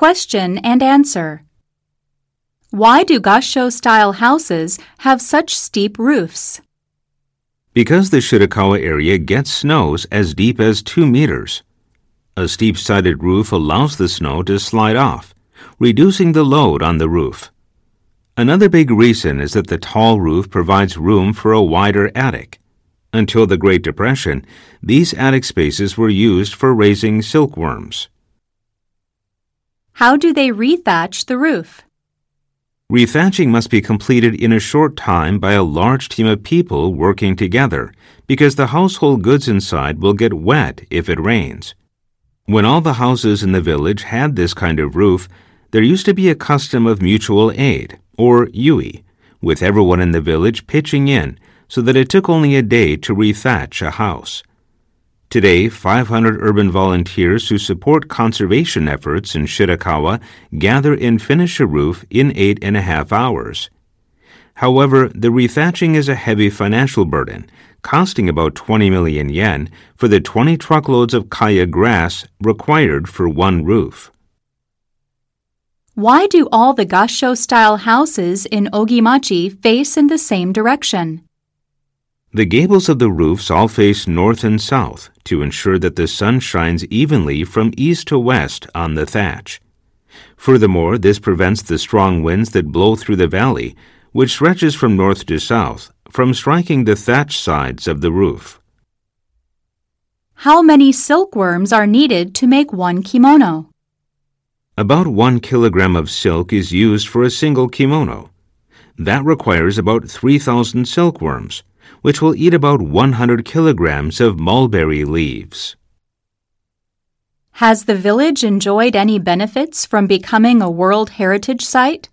Question and answer. Why do Gassho style houses have such steep roofs? Because the Shirakawa area gets snows as deep as 2 meters. A steep sided roof allows the snow to slide off, reducing the load on the roof. Another big reason is that the tall roof provides room for a wider attic. Until the Great Depression, these attic spaces were used for raising silkworms. How do they rethatch the roof? Rethatching must be completed in a short time by a large team of people working together because the household goods inside will get wet if it rains. When all the houses in the village had this kind of roof, there used to be a custom of mutual aid, or yui, with everyone in the village pitching in so that it took only a day to rethatch a house. Today, 500 urban volunteers who support conservation efforts in Shirakawa gather and finish a roof in eight and a half hours. However, the rethatching is a heavy financial burden, costing about 20 million yen for the 20 truckloads of kaya grass required for one roof. Why do all the Gassho style houses in Ogimachi face in the same direction? The gables of the roofs all face north and south to ensure that the sun shines evenly from east to west on the thatch. Furthermore, this prevents the strong winds that blow through the valley, which stretches from north to south, from striking the thatch sides of the roof. How many silkworms are needed to make one kimono? About one kilogram of silk is used for a single kimono. That requires about 3,000 silkworms which will eat about 100 kilograms of mulberry leaves. Has the village enjoyed any benefits from becoming a World Heritage Site?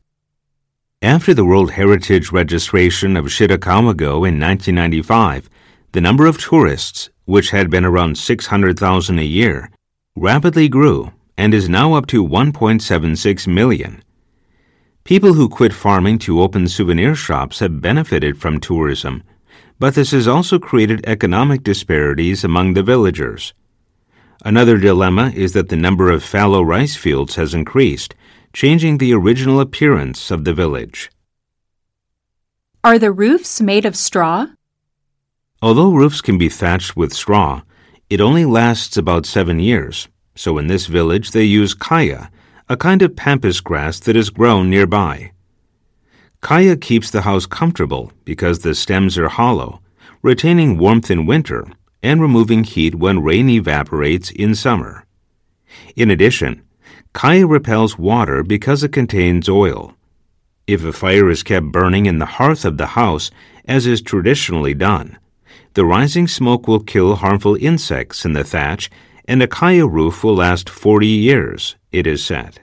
After the World Heritage registration of Shirakawa-go in 1995, the number of tourists, which had been around 600,000 a year, rapidly grew and is now up to 1.76 million. People who quit farming to open souvenir shops have benefited from tourism but this has also created economic disparities among the villagers. Another dilemma is that the number of fallow rice fields has increased, changing the original appearance of the village. Are the roofs made of straw? Although roofs can be thatched with straw, it only lasts about seven years. So in this village, they use kaya, a kind of pampas grass that is grown nearby. Kaya keeps the house comfortable because the stems are hollow, retaining warmth in winter and removing heat when rain evaporates in summer. In addition, Kaya repels water because it contains oil. If a fire is kept burning in the hearth of the house, as is traditionally done, the rising smoke will kill harmful insects in the thatch, and a kaya roof will last 40 years, it is said.